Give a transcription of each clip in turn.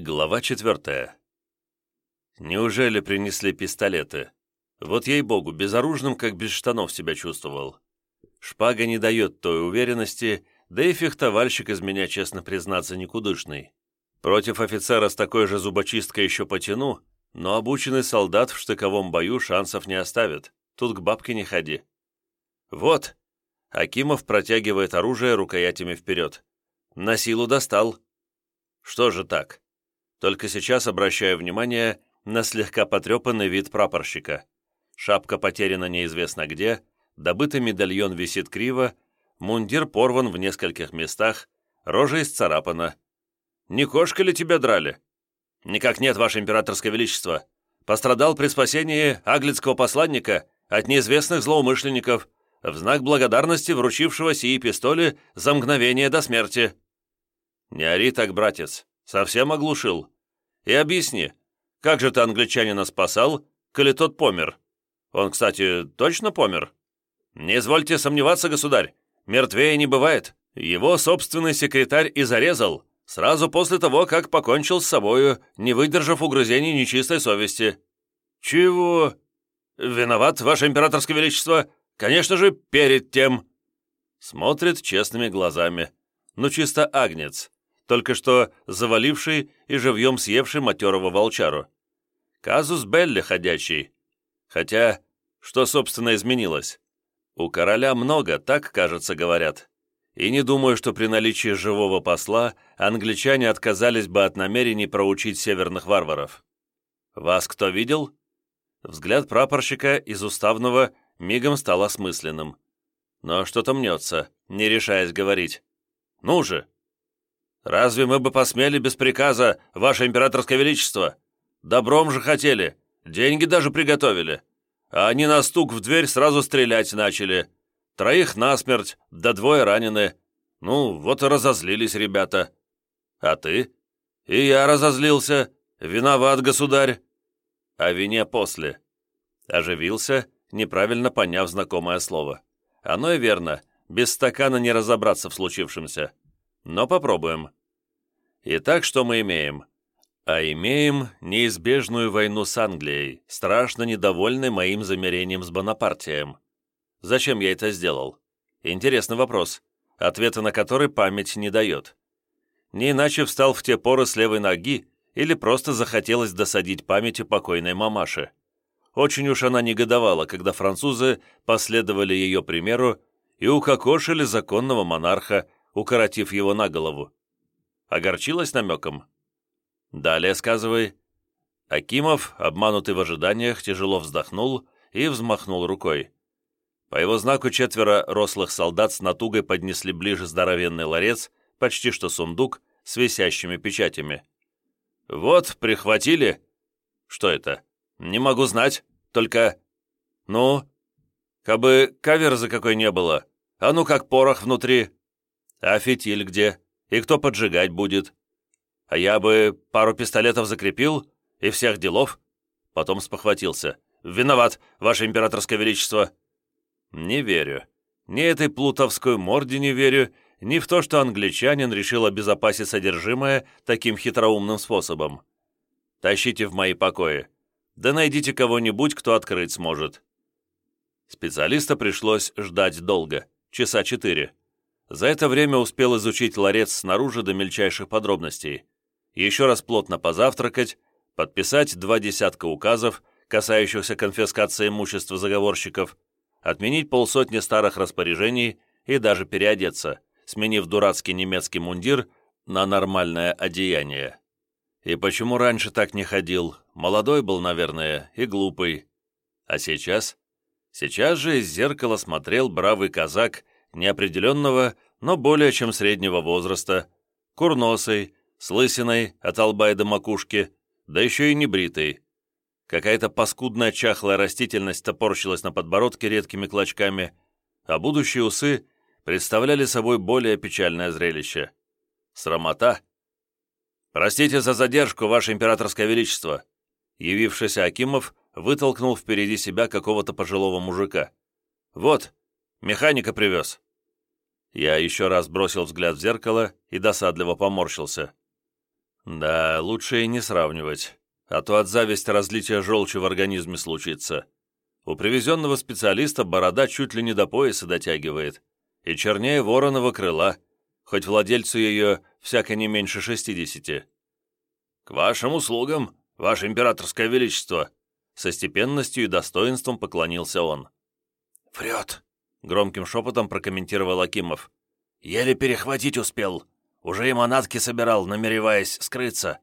Глава четвертая. Неужели принесли пистолеты? Вот ей-богу, безоружным, как без штанов себя чувствовал. Шпага не дает той уверенности, да и фехтовальщик из меня, честно признаться, никудышный. Против офицера с такой же зубочисткой еще потяну, но обученный солдат в штыковом бою шансов не оставит. Тут к бабке не ходи. Вот. Акимов протягивает оружие рукоятями вперед. На силу достал. Что же так? Только сейчас обращаю внимание на слегка потрепанный вид прапорщика. Шапка потеряна неизвестно где, добытый медальон висит криво, мундир порван в нескольких местах, рожа исцарапана. «Не кошка ли тебя драли?» «Никак нет, ваше императорское величество. Пострадал при спасении аглицкого посланника от неизвестных злоумышленников в знак благодарности вручившего сии пистоли за мгновение до смерти». «Не ори так, братец. Совсем оглушил. И объясни, как же ты англичанина спасал, коли тот помер? Он, кстати, точно помер? Не извольте сомневаться, государь, мертвее не бывает. Его собственный секретарь и зарезал, сразу после того, как покончил с собою, не выдержав угрызений нечистой совести. Чего? Виноват, ваше императорское величество? Конечно же, перед тем. Смотрит честными глазами. Ну, чисто агнец только что заваливший и живьем съевший матерого волчару. Казус Белли ходячий. Хотя, что, собственно, изменилось? У короля много, так, кажется, говорят. И не думаю, что при наличии живого посла англичане отказались бы от намерений проучить северных варваров. Вас кто видел? Взгляд прапорщика из уставного мигом стал осмысленным. Но что-то мнется, не решаясь говорить. «Ну же!» Разве мы бы посмели без приказа, Ваше Императорское Величество? Добром же хотели, деньги даже приготовили. А они на стук в дверь сразу стрелять начали. Троих насмерть, да двое ранены. Ну, вот и разозлились ребята. А ты? И я разозлился. Виноват, государь. О вине после. Оживился, неправильно поняв знакомое слово. Оно и верно, без стакана не разобраться в случившемся. Но попробуем. Итак, что мы имеем? А имеем неизбежную войну с Англией, страшно недовольны моим замерением с Бонапартием. Зачем я это сделал? Интересный вопрос, ответа на который память не дает. Не иначе встал в те поры с левой ноги или просто захотелось досадить памяти покойной мамаши. Очень уж она негодовала, когда французы последовали ее примеру и укокошили законного монарха, укоротив его на голову. Огорчилась намеком? Далее сказывай. Акимов, обманутый в ожиданиях, тяжело вздохнул и взмахнул рукой. По его знаку четверо рослых солдат с натугой поднесли ближе здоровенный ларец, почти что сундук, с висящими печатями. «Вот, прихватили!» «Что это?» «Не могу знать, только...» «Ну?» «Кабы каверзы какой не было. А ну как порох внутри!» «А фитиль где? И кто поджигать будет?» «А я бы пару пистолетов закрепил и всех делов?» Потом спохватился. «Виноват, Ваше Императорское Величество!» «Не верю. Ни этой плутовской морде не верю, ни в то, что англичанин решил обезопасить содержимое таким хитроумным способом. Тащите в мои покои. Да найдите кого-нибудь, кто открыть сможет». Специалиста пришлось ждать долго, часа четыре. За это время успел изучить ларец снаружи до мельчайших подробностей. Еще раз плотно позавтракать, подписать два десятка указов, касающихся конфискации имущества заговорщиков, отменить полсотни старых распоряжений и даже переодеться, сменив дурацкий немецкий мундир на нормальное одеяние. И почему раньше так не ходил? Молодой был, наверное, и глупый. А сейчас? Сейчас же из зеркала смотрел бравый казак неопределенного, но более чем среднего возраста, курносый, с лысиной от лба и до макушки, да еще и небритый. Какая-то паскудная чахлая растительность топорщилась на подбородке редкими клочками, а будущие усы представляли собой более печальное зрелище. Срамота. «Простите за задержку, Ваше Императорское Величество!» Явившийся Акимов вытолкнул впереди себя какого-то пожилого мужика. «Вот, Механика привез». Я еще раз бросил взгляд в зеркало и досадливо поморщился. Да, лучше и не сравнивать, а то от зависти разлития желчи в организме случится. У привезенного специалиста борода чуть ли не до пояса дотягивает, и чернее вороного крыла, хоть владельцу ее всяко не меньше шестидесяти. «К вашим услугам, ваше императорское величество!» Со степенностью и достоинством поклонился он. «Врет!» — громким шепотом прокомментировал Акимов. «Еле перехватить успел. Уже и манатки собирал, намереваясь скрыться».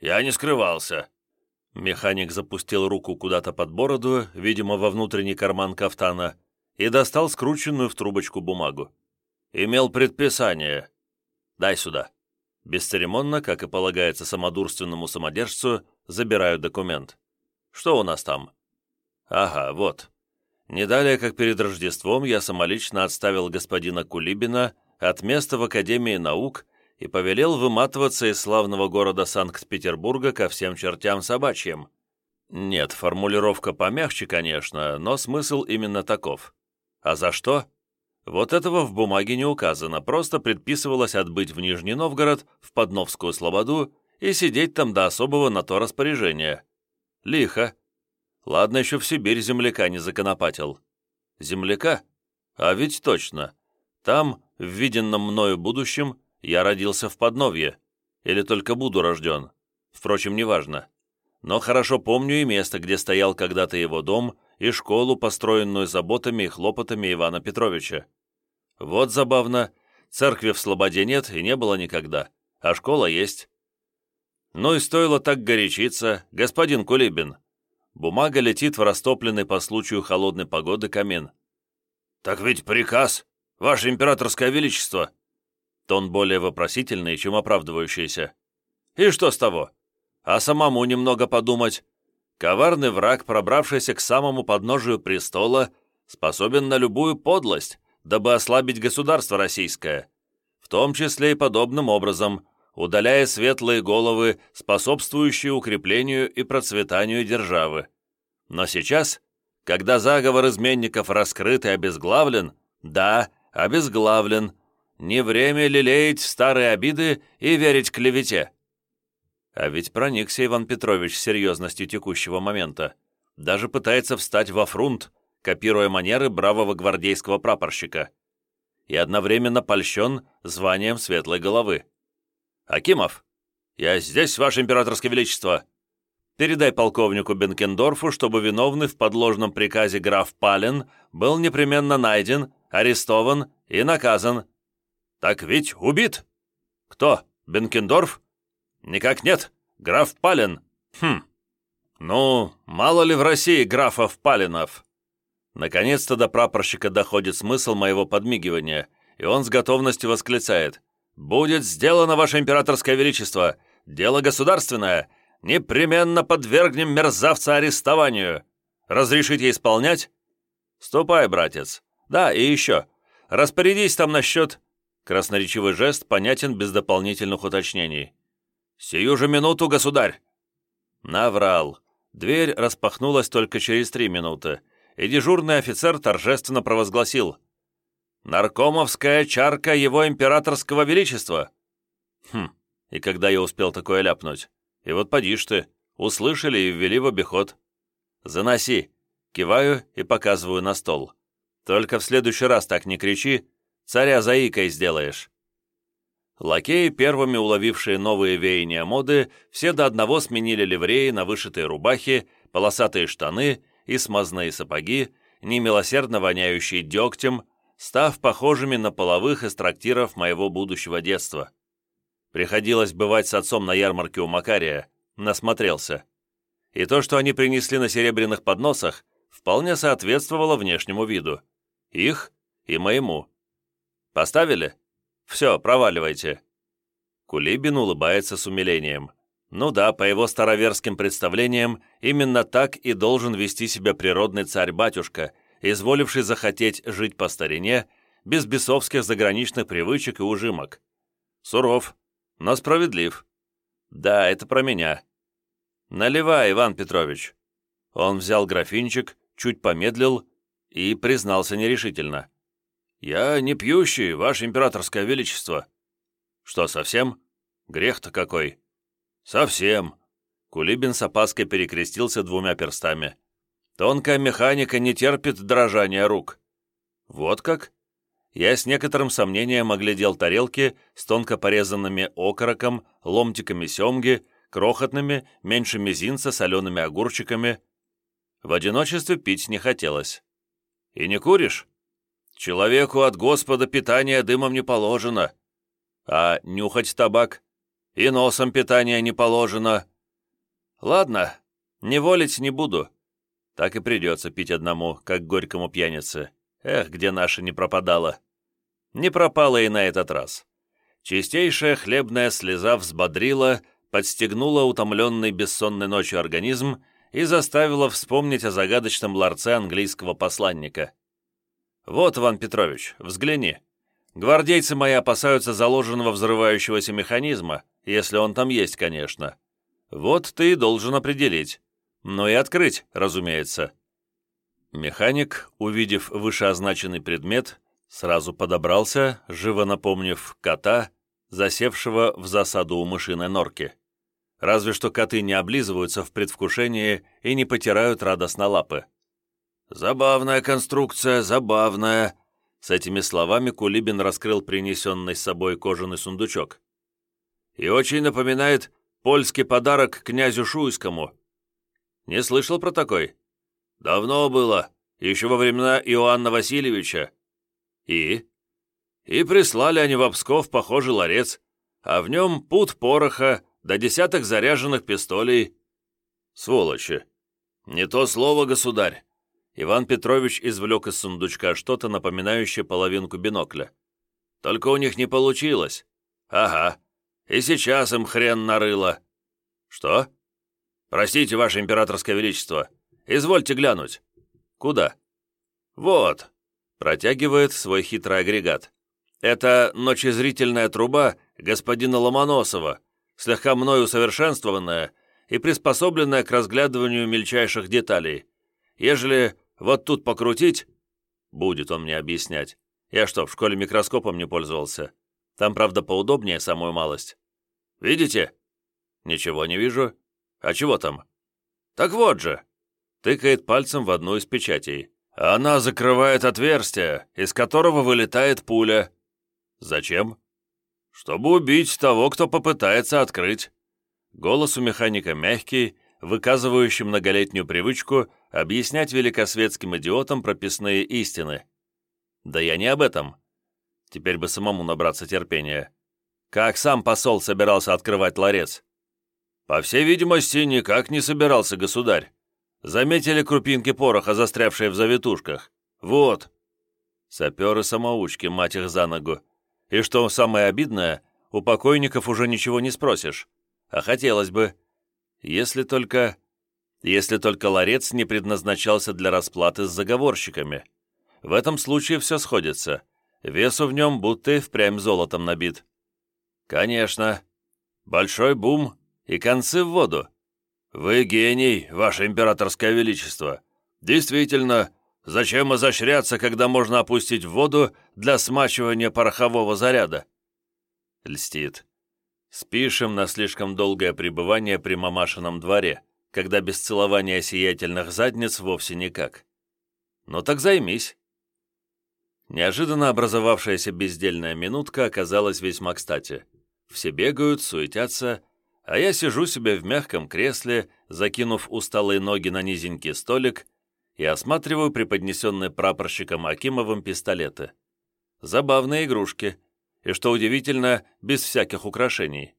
«Я не скрывался». Механик запустил руку куда-то под бороду, видимо, во внутренний карман кафтана, и достал скрученную в трубочку бумагу. «Имел предписание. Дай сюда». Бесцеремонно, как и полагается самодурственному самодержцу, забираю документ. Что у нас там? Ага, вот. Не далее, как перед Рождеством, я самолично отставил господина Кулибина от места в Академии наук и повелел выматываться из славного города Санкт-Петербурга ко всем чертям собачьим. Нет, формулировка помягче, конечно, но смысл именно таков. А за что? Вот этого в бумаге не указано, просто предписывалось отбыть в Нижний Новгород, в Подновскую Слободу и сидеть там до особого на то распоряжения. Лихо. Ладно, еще в Сибирь земляка не законопатил. Земляка? А ведь точно. Там, в виденном мною будущем, я родился в Подновье. Или только буду рожден. Впрочем, неважно. Но хорошо помню и место, где стоял когда-то его дом, и школу, построенную заботами и хлопотами Ивана Петровича. Вот забавно, церкви в Слободе нет и не было никогда, а школа есть. Ну и стоило так горячиться, господин Кулибин. Бумага летит в растопленный по случаю холодной погоды камин. «Так ведь приказ, ваше императорское величество!» Тон более вопросительный, чем оправдывающийся. «И что с того? А самому немного подумать. Коварный враг, пробравшийся к самому подножию престола, способен на любую подлость, дабы ослабить государство российское, в том числе и подобным образом, удаляя светлые головы, способствующие укреплению и процветанию державы. Но сейчас, когда заговор изменников раскрыт и обезглавлен, да, обезглавлен, не время лелеять старые обиды и верить клевете. А ведь проникся Иван Петрович серьезностью текущего момента. Даже пытается встать во фрунт, копируя манеры бравого гвардейского прапорщика. И одновременно польщен званием светлой головы. «Акимов, я здесь, Ваше Императорское Величество. Передай полковнику Бенкендорфу, чтобы виновный в подложном приказе граф Пален был непременно найден, арестован и наказан. Так ведь убит? Кто, Бенкендорф? Никак нет, граф Пален. Хм. Ну, мало ли в России графов Паленов. Наконец-то до прапорщика доходит смысл моего подмигивания, и он с готовностью восклицает. «Будет сделано, Ваше Императорское Величество! Дело государственное! Непременно подвергнем мерзавца арестованию! Разрешите исполнять?» «Ступай, братец! Да, и еще. Распорядись там насчет...» Красноречивый жест понятен без дополнительных уточнений. «Сию же минуту, государь!» Наврал. Дверь распахнулась только через три минуты, и дежурный офицер торжественно провозгласил – Наркомовская чарка его императорского величества!» Хм, и когда я успел такое ляпнуть? И вот поди ж ты, услышали и ввели в обиход. «Заноси!» Киваю и показываю на стол. «Только в следующий раз так не кричи, царя заикой сделаешь». Лакеи, первыми уловившие новые веяния моды, все до одного сменили ливреи на вышитые рубахи, полосатые штаны и смазные сапоги, немилосердно воняющие дегтем, став похожими на половых из моего будущего детства. Приходилось бывать с отцом на ярмарке у Макария, насмотрелся. И то, что они принесли на серебряных подносах, вполне соответствовало внешнему виду. Их и моему. Поставили? Все, проваливайте. Кулибин улыбается с умилением. Ну да, по его староверским представлениям, именно так и должен вести себя природный царь-батюшка, изволивший захотеть жить по старине, без бесовских заграничных привычек и ужимок. Суров, но справедлив. Да, это про меня. Наливай, Иван Петрович. Он взял графинчик, чуть помедлил и признался нерешительно. «Я не пьющий, ваше императорское величество». «Что, совсем? Грех-то какой. «Совсем». Кулибин с опаской перекрестился двумя перстами. «Тонкая механика не терпит дрожания рук». «Вот как?» Я с некоторым сомнением оглядел тарелки с тонко порезанными окороком, ломтиками семги, крохотными, меньше мизинца, солеными огурчиками. В одиночестве пить не хотелось. «И не куришь?» «Человеку от Господа питание дымом не положено. А нюхать табак? И носом питание не положено. Ладно, не волить не буду. Так и придется пить одному, как горькому пьянице. Эх, где наша не пропадала. Не пропала и на этот раз. Чистейшая хлебная слеза взбодрила, подстегнула утомленный бессонной ночью организм и заставила вспомнить о загадочном ларце английского посланника. «Вот, Иван Петрович, взгляни. Гвардейцы мои опасаются заложенного взрывающегося механизма, если он там есть, конечно. Вот ты и должен определить. Ну и открыть, разумеется». Механик, увидев вышеозначенный предмет, сразу подобрался, живо напомнив кота, засевшего в засаду у мышиной норки. Разве что коты не облизываются в предвкушении и не потирают радостно лапы. «Забавная конструкция, забавная!» С этими словами Кулибин раскрыл принесенный с собой кожаный сундучок. «И очень напоминает польский подарок князю Шуйскому. Не слышал про такой? Давно было, еще во времена Иоанна Васильевича. И? И прислали они в Псков похожий ларец, а в нем пут пороха да десяток заряженных пистолей. Сволочи! Не то слово, государь. Иван Петрович извлек из сундучка что-то, напоминающее половинку бинокля. Только у них не получилось. Ага. И сейчас им хрен нарыло. Что? Простите, ваше императорское величество. Извольте глянуть. Куда? Вот. Протягивает свой хитрый агрегат. Это ночезрительная труба господина Ломоносова, слегка мною усовершенствованная и приспособленная к разглядыванию мельчайших деталей. Ежели вот тут покрутить, будет он мне объяснять. Я что, в школе микроскопом не пользовался? Там, правда, поудобнее самую малость. Видите? Ничего не вижу. А чего там? Так вот же. Тыкает пальцем в одну из печатей. Она закрывает отверстие, из которого вылетает пуля. Зачем? «Чтобы убить того, кто попытается открыть». Голос у механика мягкий, выказывающий многолетнюю привычку объяснять великосветским идиотам прописные истины. Да я не об этом. Теперь бы самому набраться терпения. Как сам посол собирался открывать ларец? По всей видимости, никак не собирался государь. Заметили крупинки пороха, застрявшие в завитушках. Вот. Саперы-самоучки, мать их за ногу. И что самое обидное, у покойников уже ничего не спросишь. А хотелось бы. Если только... Если только ларец не предназначался для расплаты с заговорщиками. В этом случае все сходится. Весу в нем будто и впрямь золотом набит. Конечно. Большой бум и концы в воду. Вы гений, ваше императорское величество. Действительно, Зачем изощряться, когда можно опустить в воду для смачивания порохового заряда?» Льстит. Спишем на слишком долгое пребывание при мамашином дворе, когда без целования сиятельных задниц вовсе никак. Ну так займись. Неожиданно образовавшаяся бездельная минутка оказалась весьма кстати. Все бегают, суетятся, а я сижу себе в мягком кресле, закинув усталые ноги на низенький столик и осматриваю преподнесенные прапорщиком Акимовым пистолеты. Забавные игрушки, и, что удивительно, без всяких украшений.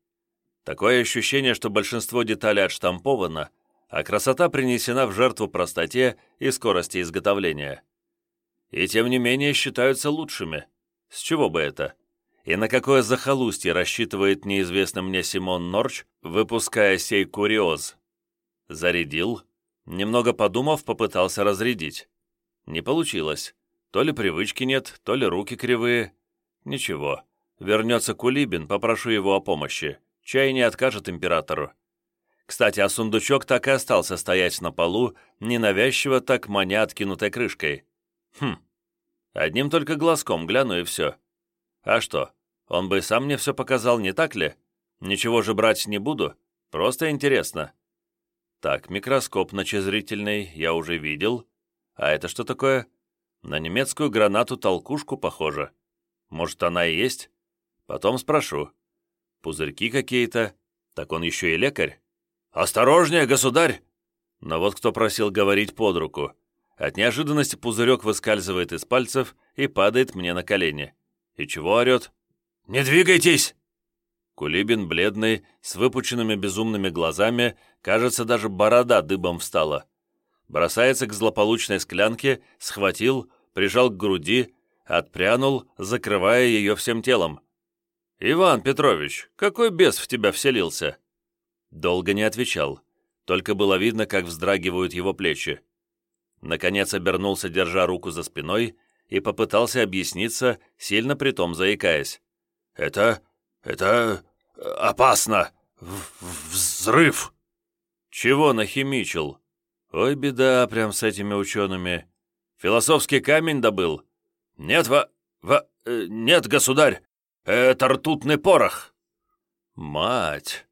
Такое ощущение, что большинство деталей отштамповано, а красота принесена в жертву простоте и скорости изготовления. И тем не менее считаются лучшими. С чего бы это? И на какое захолустье рассчитывает неизвестный мне Симон Норч, выпуская сей куриоз? Зарядил, Немного подумав, попытался разрядить. Не получилось. То ли привычки нет, то ли руки кривые. Ничего. Вернется Кулибин, попрошу его о помощи. Чай не откажет императору. Кстати, а сундучок так и остался стоять на полу, ненавязчиво так маня откинутой крышкой. Хм. Одним только глазком гляну и все. А что, он бы сам мне все показал, не так ли? Ничего же брать не буду. Просто интересно. Так, микроскоп ночезрительный я уже видел. А это что такое? На немецкую гранату-толкушку похоже. Может, она и есть? Потом спрошу. Пузырьки какие-то. Так он еще и лекарь. «Осторожнее, государь!» Но вот кто просил говорить под руку. От неожиданности пузырек выскальзывает из пальцев и падает мне на колени. И чего орет? «Не двигайтесь!» Кулибин, бледный, с выпученными безумными глазами, кажется, даже борода дыбом встала. Бросается к злополучной склянке, схватил, прижал к груди, отпрянул, закрывая ее всем телом. «Иван Петрович, какой бес в тебя вселился?» Долго не отвечал, только было видно, как вздрагивают его плечи. Наконец обернулся, держа руку за спиной, и попытался объясниться, сильно притом заикаясь. «Это... это... опасно! В взрыв!» «Чего нахимичил?» «Ой, беда прям с этими учеными. Философский камень добыл?» «Нет, во... во... Э, нет, государь! Это ртутный порох!» «Мать!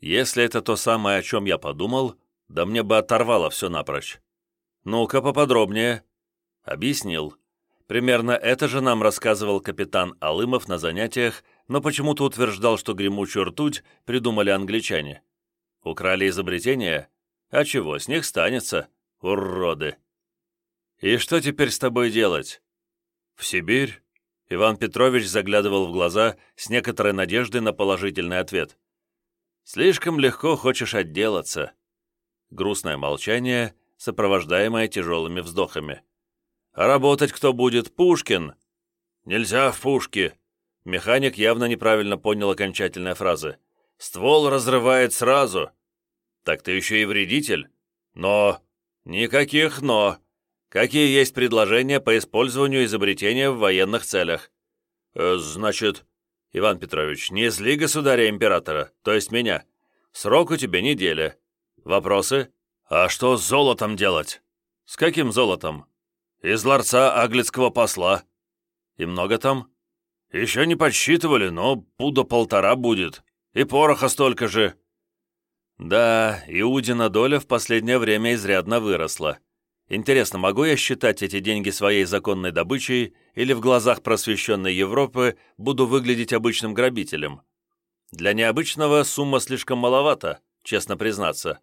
Если это то самое, о чем я подумал, да мне бы оторвало все напрочь. Ну-ка поподробнее». Объяснил. Примерно это же нам рассказывал капитан Алымов на занятиях, но почему-то утверждал, что гремучую ртуть придумали англичане. Украли изобретение? А чего, с них станется? Уроды! И что теперь с тобой делать? В Сибирь? Иван Петрович заглядывал в глаза с некоторой надеждой на положительный ответ. «Слишком легко хочешь отделаться». Грустное молчание, сопровождаемое тяжелыми вздохами. «А работать кто будет? Пушкин!» «Нельзя в пушки!» Механик явно неправильно понял окончательные фразы. «Ствол разрывает сразу!» «Так ты еще и вредитель?» «Но...» «Никаких «но». Какие есть предложения по использованию изобретения в военных целях?» э, «Значит...» «Иван Петрович, не зли государя-императора, то есть меня. Срок у тебя неделя. Вопросы?» «А что с золотом делать?» «С каким золотом?» «Из ларца аглицкого посла». «И много там?» «Еще не подсчитывали, но пуда полтора будет. И пороха столько же». «Да, Иудина доля в последнее время изрядно выросла. Интересно, могу я считать эти деньги своей законной добычей или в глазах просвещенной Европы буду выглядеть обычным грабителем? Для необычного сумма слишком маловата, честно признаться.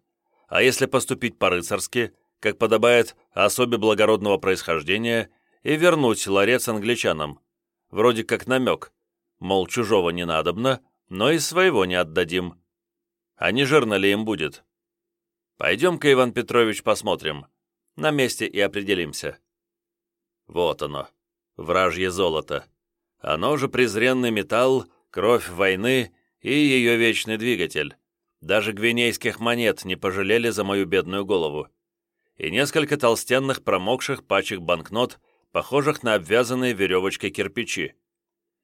А если поступить по-рыцарски, как подобает особе благородного происхождения, и вернуть ларец англичанам. Вроде как намек, мол, чужого не надобно, но и своего не отдадим. А не жирно ли им будет? Пойдем-ка, Иван Петрович, посмотрим. На месте и определимся. Вот оно, вражье золото. Оно же презренный металл, кровь войны и ее вечный двигатель. Даже гвинейских монет не пожалели за мою бедную голову и несколько толстенных промокших пачек банкнот, похожих на обвязанные веревочкой кирпичи,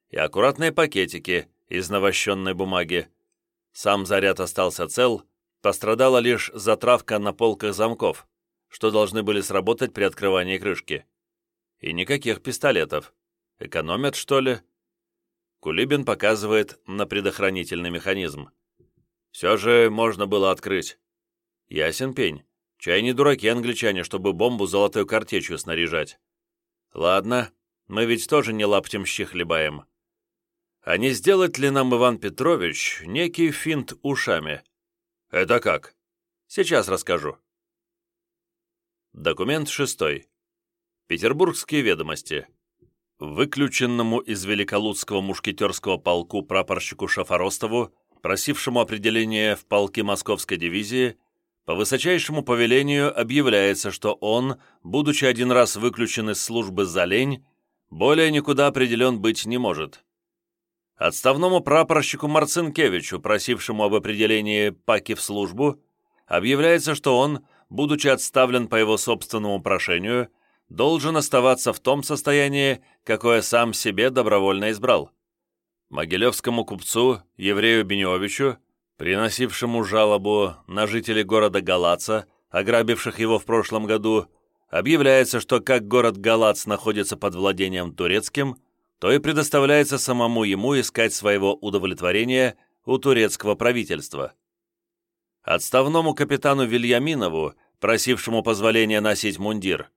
и аккуратные пакетики из навощенной бумаги. Сам заряд остался цел, пострадала лишь затравка на полках замков, что должны были сработать при открывании крышки. И никаких пистолетов. Экономят, что ли? Кулибин показывает на предохранительный механизм. Все же можно было открыть. Ясен пень. Чай не дураки англичане, чтобы бомбу золотой картечью снаряжать. Ладно, мы ведь тоже не лаптем щи хлебаем. А не сделать ли нам, Иван Петрович, некий финт ушами? Это как? Сейчас расскажу. Документ шестой. Петербургские ведомости. Выключенному из Великолудского мушкетерского полку прапорщику Шафоростову, просившему определения в полки Московской дивизии, по высочайшему повелению объявляется, что он, будучи один раз выключен из службы за лень, более никуда определен быть не может. Отставному прапорщику Марцинкевичу, просившему об определении паки в службу, объявляется, что он, будучи отставлен по его собственному прошению, должен оставаться в том состоянии, какое сам себе добровольно избрал. Могилевскому купцу, еврею Беневичу, приносившему жалобу на жителей города Галаца, ограбивших его в прошлом году, объявляется, что как город Галац находится под владением турецким, то и предоставляется самому ему искать своего удовлетворения у турецкого правительства. Отставному капитану Вильяминову, просившему позволения носить мундир,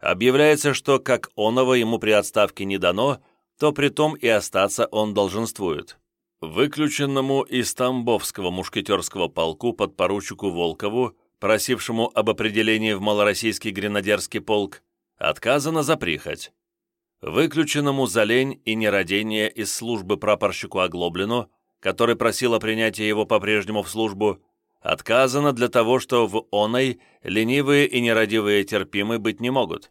объявляется, что как оного ему при отставке не дано, то притом и остаться он долженствует. Выключенному из Тамбовского мушкетерского полку подпоручику Волкову, просившему об определении в малороссийский гренадерский полк, отказано за прихоть. Выключенному за лень и нерадение из службы прапорщику Оглоблину, который просил о принятии его по-прежнему в службу, отказано для того, что в оной ленивые и нерадивые терпимы быть не могут.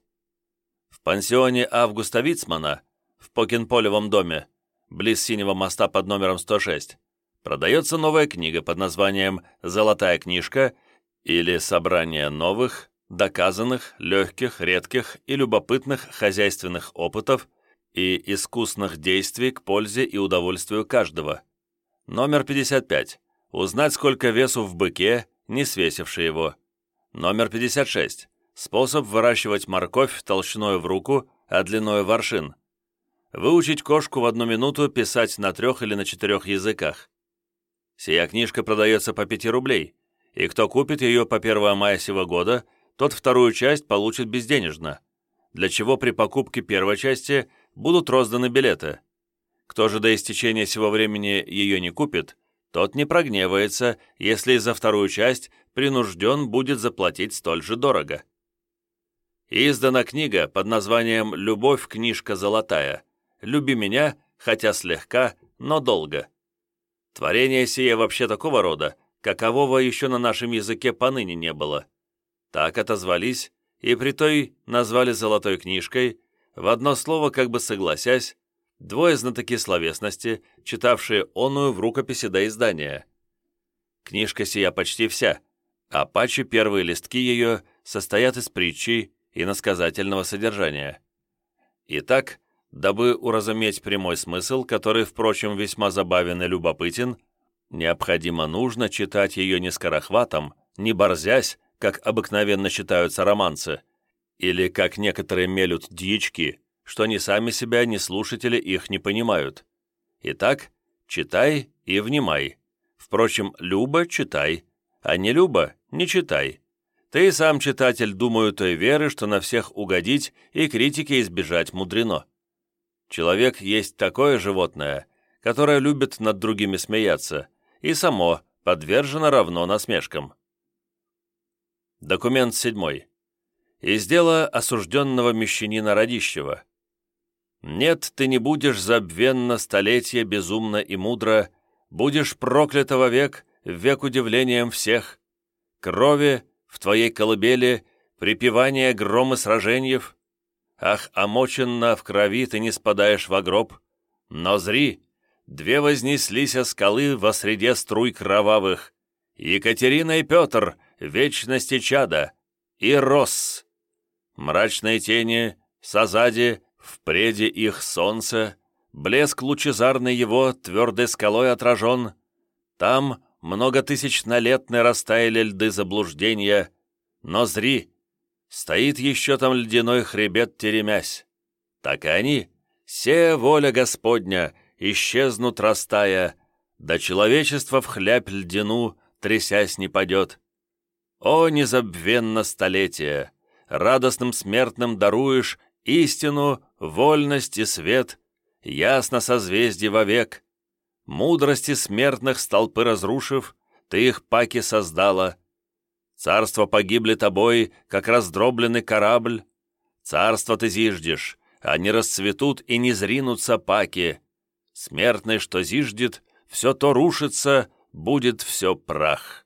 В пансионе Августа Вицмана, в Покенполевом доме, близ Синего моста под номером 106, продается новая книга под названием «Золотая книжка» или «Собрание новых, доказанных, легких, редких и любопытных хозяйственных опытов и искусных действий к пользе и удовольствию каждого». Номер 55. Узнать, сколько весу в быке, не свесивший его. Номер 56. Способ выращивать морковь толщиной в руку, а длиной в аршин. Выучить кошку в одну минуту писать на трех или на четырех языках. Сия книжка продается по 5 рублей, и кто купит ее по 1 мая сего года, тот вторую часть получит безденежно, для чего при покупке первой части будут розданы билеты. Кто же до истечения сего времени ее не купит, тот не прогневается, если за вторую часть принужден будет заплатить столь же дорого. Издана книга под названием «Любовь, книжка золотая», «Люби меня, хотя слегка, но долго». Творение сие вообще такого рода, какового еще на нашем языке поныне не было. Так отозвались, и при той назвали «золотой книжкой», в одно слово как бы согласясь, двое знатоки словесности, читавшие оную в рукописи до издания. Книжка сия почти вся, а паче первые листки ее состоят из притчи и насказательного содержания. Итак, Дабы уразуметь прямой смысл, который, впрочем, весьма забавен и любопытен, необходимо нужно читать ее не скорохватом, не борзясь, как обыкновенно читаются романцы, или как некоторые мелют дьячки, что ни сами себя, ни слушатели их не понимают. Итак, читай и внимай. Впрочем, Люба читай, а не Люба не читай. Ты сам, читатель, думаю той веры, что на всех угодить и критики избежать мудрено. Человек есть такое животное, которое любит над другими смеяться, и само подвержено равно насмешкам. Документ седьмой. Из дела осужденного мещанина Радищева. «Нет, ты не будешь забвенно столетия безумно и мудро, будешь проклятого век, век удивлением всех. Крови в твоей колыбели, припевание громы сраженьев, Ах, омоченно в крови ты не спадаешь в гроб. Но зри, две вознеслись о скалы во среде струй кровавых. Екатерина и Петр, вечности чада, и Рос. Мрачные тени, сазади, впреди их солнце, блеск лучезарный его твердой скалой отражен. Там многотысячнолетные растаяли льды заблуждения, но зри, Стоит еще там ледяной хребет теремясь. Так и они, все воля Господня, исчезнут растая, да человечество в хляб льдину, трясясь, не падет. О, незабвенно столетие! Радостным смертным даруешь истину, вольность и свет, ясно созвездие вовек. Мудрости смертных столпы разрушив, ты их паки создала, Царство погибли тобой, как раздробленный корабль. Царство ты зиждешь, они расцветут и не зринутся паки. Смертный, что зиждет, все то рушится, будет все прах.